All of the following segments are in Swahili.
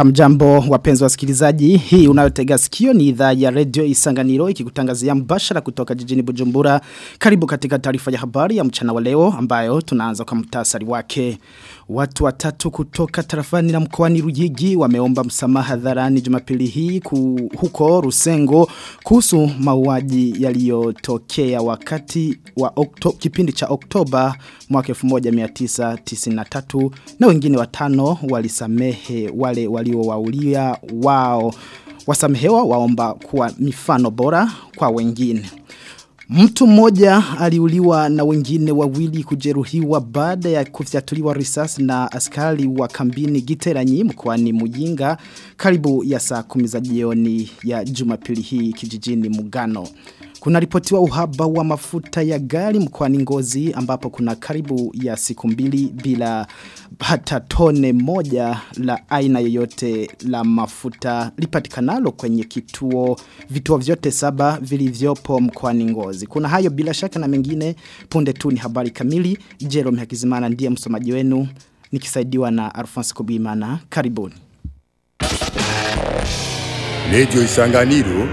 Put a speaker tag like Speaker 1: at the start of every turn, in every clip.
Speaker 1: Hamjambo wapenzi wasikilizaji, hii unayotega sikio ni idhaa ya Radio Isanganiro ikikutangazia mbashara kutoka jijini Bujumbura. Karibu katika taarifa ya habari ya mchana wa leo ambayo tunaanza kwa mtasari wake. Watu watatu kutoka tarafani na mkoani rujigi wameomba msamaha dharani Jumapili hii ku, huko Rusengo kuhusu mauaji yaliyotokea wakati wa okto, kipindi cha Oktoba mwaka 1993 na wengine watano walisamehe wale waliowaulia wao. Wasamehewa waomba kuwa mifano bora kwa wengine Mtu mmoja aliuliwa na wengine wawili kujeruhiwa baada ya kufyatuliwa risasi na askari wa kambini Giteranyi mkoani Muyinga karibu ya saa 10 za jioni ya Jumapili hii kijijini Mugano. Kuna ripotiwa uhaba wa mafuta ya gari mkoani Ngozi ambapo kuna karibu ya siku mbili bila hata tone moja la aina yoyote la mafuta lipatikanalo kwenye kituo vituo vyote saba vilivyopo mkoani Ngozi. Kuna hayo bila shaka na mengine punde tu ni habari kamili. Jerome Hakizimana ndiye msomaji wenu nikisaidiwa na Alphonse Kubimana. Karibuni.
Speaker 2: Radio Isanganiro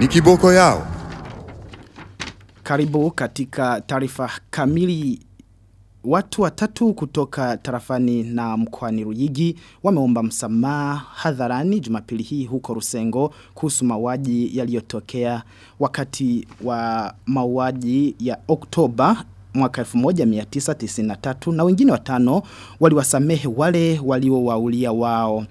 Speaker 2: ni kiboko yao.
Speaker 1: Karibu katika taarifa kamili Watu watatu kutoka tarafani na mkoani Ruyigi wameomba msamaha hadharani Jumapili hii huko Rusengo kuhusu mauaji yaliyotokea wakati wa mauaji ya Oktoba mwaka 1993 na wengine watano waliwasamehe wale walio waulia wao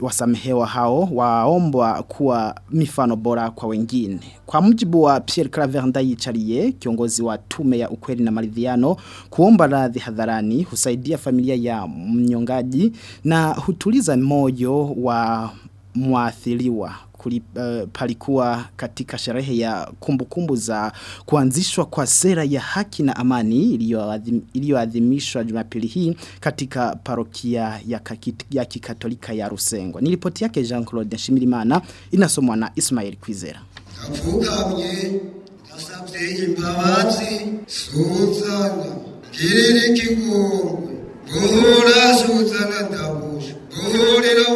Speaker 1: wasamehewa hao waombwa kuwa mifano bora kwa wengine. Kwa mjibu wa Pierre Claver Ndayichariye kiongozi wa tume ya ukweli na maridhiano kuomba radhi hadharani husaidia familia ya mnyongaji na hutuliza moyo wa mwathiriwa Kuli, uh, palikuwa katika sherehe ya kumbukumbu kumbu za kuanzishwa kwa sera ya haki na amani iliyoadhimishwa Jumapili hii katika parokia ya, kakit, ya kikatolika ya Rusengwa. Nilipoti yake Jean-Claude Nshimirimana inasomwa na Ismail Kwizera.
Speaker 3: Navugamye ndasabye imbabazi suzana girira ikigongwe guhura suzana ndabuje. guhurira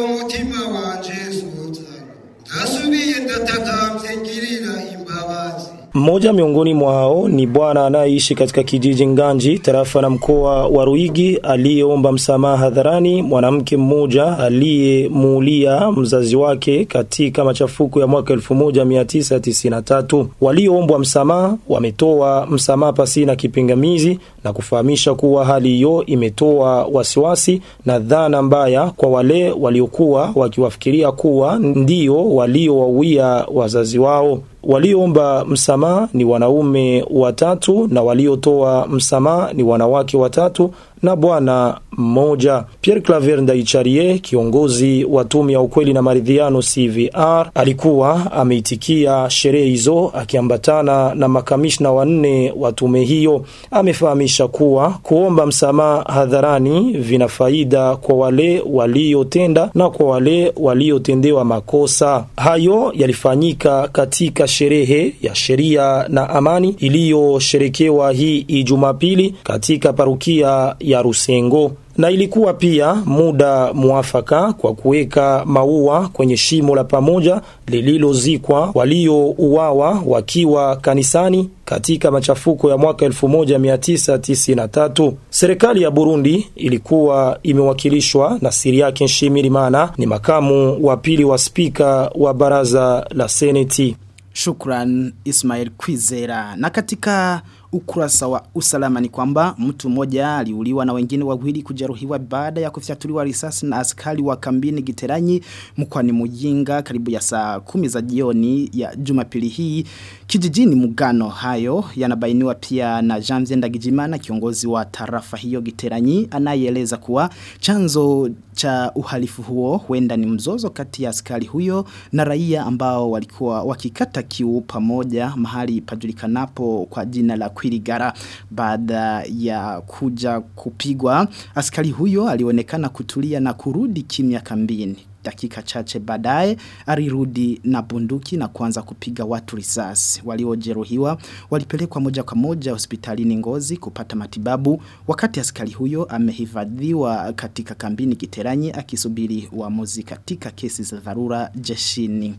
Speaker 4: mmoja miongoni mwao ni bwana anayeishi katika kijiji Nganji tarafa na mkoa wa Ruigi aliyeomba msamaha hadharani mwanamke mmoja aliyemuulia mzazi wake katika machafuko ya mwaka 1993 walioombwa msamaha wametoa msamaha pasi na kipingamizi na kufahamisha kuwa hali hiyo imetoa wasiwasi na dhana mbaya kwa wale waliokuwa wakiwafikiria kuwa ndio waliowauia wazazi wao Walioomba msamaha ni wanaume watatu na waliotoa msamaha ni wanawake watatu na bwana mmoja. Pierre Claver Ndaicharie, kiongozi wa tume ya ukweli na maridhiano CVR, alikuwa ameitikia sherehe hizo akiambatana na makamishna wanne wa tume hiyo. Amefahamisha kuwa kuomba msamaha hadharani vina faida kwa wale waliotenda na kwa wale waliotendewa makosa. Hayo yalifanyika katika sherehe ya sheria na amani iliyosherekewa hii Jumapili katika parukia ya Rusengo na ilikuwa pia muda mwafaka kwa kuweka maua kwenye shimo la pamoja lililozikwa waliouawa wakiwa kanisani katika machafuko ya mwaka 1993. Serikali ya Burundi ilikuwa imewakilishwa na siri Siriake Nshimirimana, ni makamu wa pili wa spika wa baraza la Seneti.
Speaker 1: Shukran Ismail Kwizera. Na katika ukurasa wa usalama ni kwamba mtu mmoja aliuliwa na wengine wawili kujeruhiwa baada ya kufyatuliwa risasi na askari wa kambini Giteranyi mkwani Mujinga karibu ya saa kumi za jioni ya Jumapili hii kijijini Mugano. Hayo yanabainiwa pia na Janvier Ndagijimana kiongozi wa tarafa hiyo Giteranyi anayeeleza kuwa chanzo cha uhalifu huo huenda ni mzozo kati ya askari huyo na raia ambao walikuwa wakikata kiu pamoja mahali pajulikanapo kwa jina la Kwirigara baada ya kuja kupigwa askari huyo alionekana kutulia na kurudi kimya kambini Dakika chache baadaye alirudi na bunduki na kuanza kupiga watu risasi. Waliojeruhiwa walipelekwa moja kwa moja hospitalini Ngozi kupata matibabu wakati askari huyo amehifadhiwa katika kambini Kiteranyi akisubiri uamuzi katika kesi za dharura jeshini.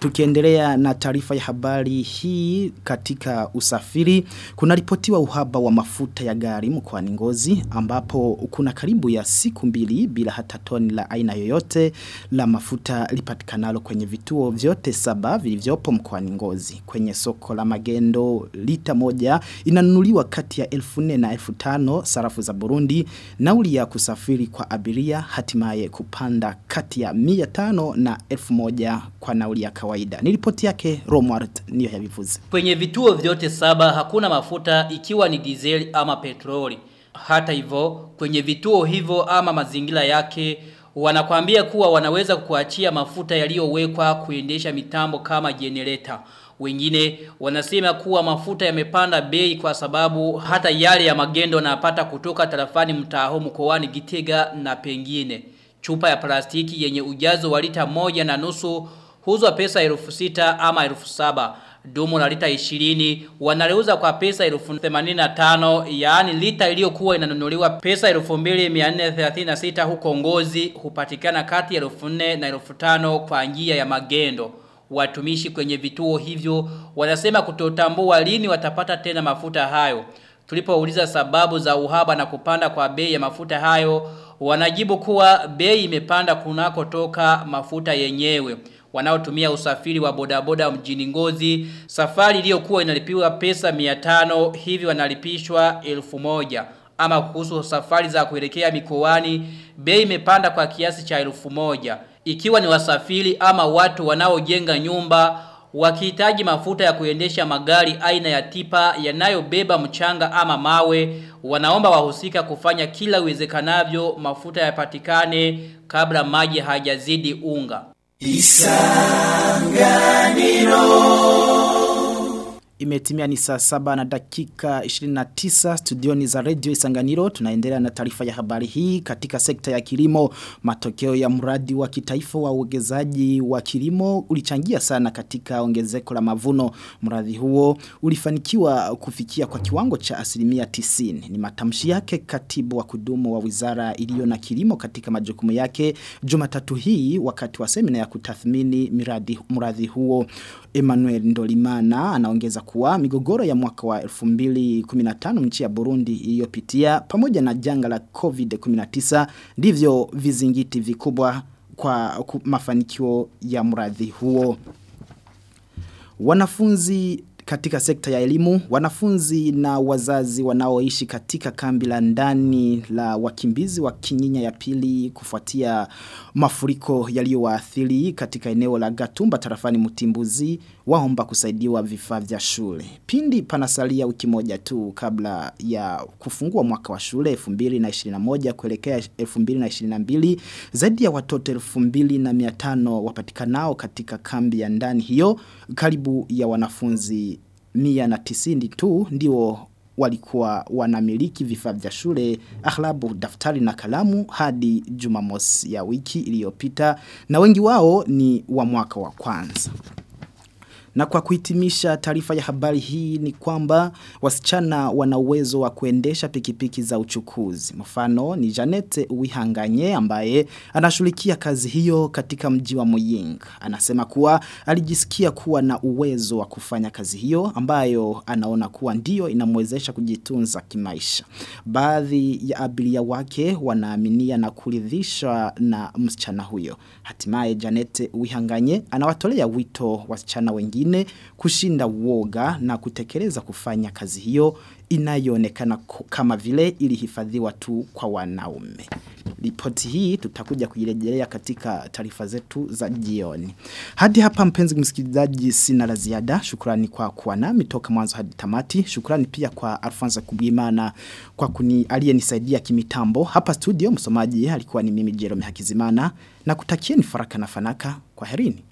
Speaker 1: Tukiendelea na taarifa ya habari hii katika usafiri, kuna ripotiwa uhaba wa mafuta ya gari mkoani Ngozi ambapo kuna karibu ya siku mbili bila hata toni la aina yoyote la mafuta lipatikanalo kwenye vituo vyote saba vilivyopo mkoani Ngozi. Kwenye soko la magendo lita moja inanunuliwa kati ya elfu na elfu sarafu za Burundi nauli ya kusafiri kwa abiria hatimaye kupanda kati ya mia tano na elfu moja kwa nauli ya kawaida. Ni ripoti yake Romward niyo ya vivuzi.
Speaker 5: Kwenye vituo vyote saba hakuna mafuta ikiwa ni dizeli ama petroli. Hata hivyo kwenye vituo hivyo ama mazingira yake wanakwambia kuwa wanaweza kuachia mafuta yaliyowekwa kuendesha mitambo kama generator. Wengine wanasema kuwa mafuta yamepanda bei kwa sababu hata yale ya magendo napata kutoka tarafani mtaho mkoani Gitega na pengine. Chupa ya plastiki yenye ujazo wa lita moja na nusu huzwa pesa elfu sita ama elfu saba. Dumu la lita ishirini wanaleuza kwa pesa elfu themanini na tano yaani lita iliyokuwa inanunuliwa pesa elfu mbili mia nne thelathini na sita huko ngozi hupatikana kati ya nne na elfu tano kwa njia ya magendo. Watumishi kwenye vituo hivyo wanasema kutotambua lini watapata tena mafuta hayo. Tulipouliza sababu za uhaba na kupanda kwa bei ya mafuta hayo, wanajibu kuwa bei imepanda kunako toka mafuta yenyewe. Wanaotumia usafiri wa bodaboda mjini Ngozi, safari iliyokuwa inalipiwa pesa 500 hivi wanalipishwa 1000. Ama kuhusu safari za kuelekea mikoani, bei imepanda kwa kiasi cha 1000. Ikiwa ni wasafiri ama watu wanaojenga nyumba wakihitaji mafuta ya kuendesha magari aina ya tipa yanayobeba mchanga ama mawe wanaomba wahusika kufanya kila uwezekanavyo mafuta yapatikane kabla maji hajazidi unga isanganiro.
Speaker 1: Imetimia ni saa saba na dakika 29 studioni za radio Isanganiro. Tunaendelea na taarifa ya habari hii katika sekta ya kilimo. Matokeo ya mradi wa kitaifa wa uwekezaji wa kilimo ulichangia sana katika ongezeko la mavuno. Mradi huo ulifanikiwa kufikia kwa kiwango cha asilimia 90. Ni matamshi yake katibu wa kudumu wa wizara iliyo na kilimo katika majukumu yake Jumatatu hii wakati wa semina ya kutathmini miradi mradi huo. Emmanuel Ndolimana anaongeza kuwa migogoro ya mwaka wa 2015 nchi ya Burundi iliyopitia pamoja na janga la COVID-19 ndivyo vizingiti vikubwa kwa mafanikio ya mradi huo. Wanafunzi katika sekta ya elimu, wanafunzi na wazazi wanaoishi katika kambi la ndani la wakimbizi wa kinyinya ya pili kufuatia mafuriko yaliyowaathiri katika eneo la Gatumba tarafani Mutimbuzi waomba kusaidiwa vifaa vya shule. Pindi panasalia wiki moja tu kabla ya kufungua mwaka wa shule 2021 kuelekea 2022 zaidi ya watoto 2500 wapatikanao katika kambi ya ndani hiyo karibu ya wanafunzi mia na tisini tu ndio walikuwa wanamiliki vifaa vya shule aghlabu daftari na kalamu hadi jumamosi ya wiki iliyopita na wengi wao ni wa mwaka wa kwanza. Na kwa kuhitimisha taarifa ya habari hii ni kwamba wasichana wana uwezo wa kuendesha pikipiki za uchukuzi. Mfano ni Janete Uwihanganye ambaye anashughulikia kazi hiyo katika mji wa Muyinga. Anasema kuwa alijisikia kuwa na uwezo wa kufanya kazi hiyo ambayo anaona kuwa ndiyo inamwezesha kujitunza kimaisha. Baadhi ya abiria wake wanaaminia na kuridhishwa na msichana huyo. Hatimaye Janete Uwihanganye anawatolea wito wasichana wengine wengine kushinda uoga na kutekeleza kufanya kazi hiyo inayoonekana kama vile ilihifadhiwa tu kwa wanaume. Ripoti hii tutakuja kuirejelea katika taarifa zetu za jioni. Hadi hapa mpenzi msikilizaji sina la ziada. Shukrani kwa kuwa nami toka mwanzo hadi tamati. Shukrani pia kwa Alfonso Kubimana kwa kuni aliyenisaidia kimitambo. Hapa studio msomaji alikuwa ni mimi Jerome Hakizimana na kutakieni faraka na fanaka. Kwa herini.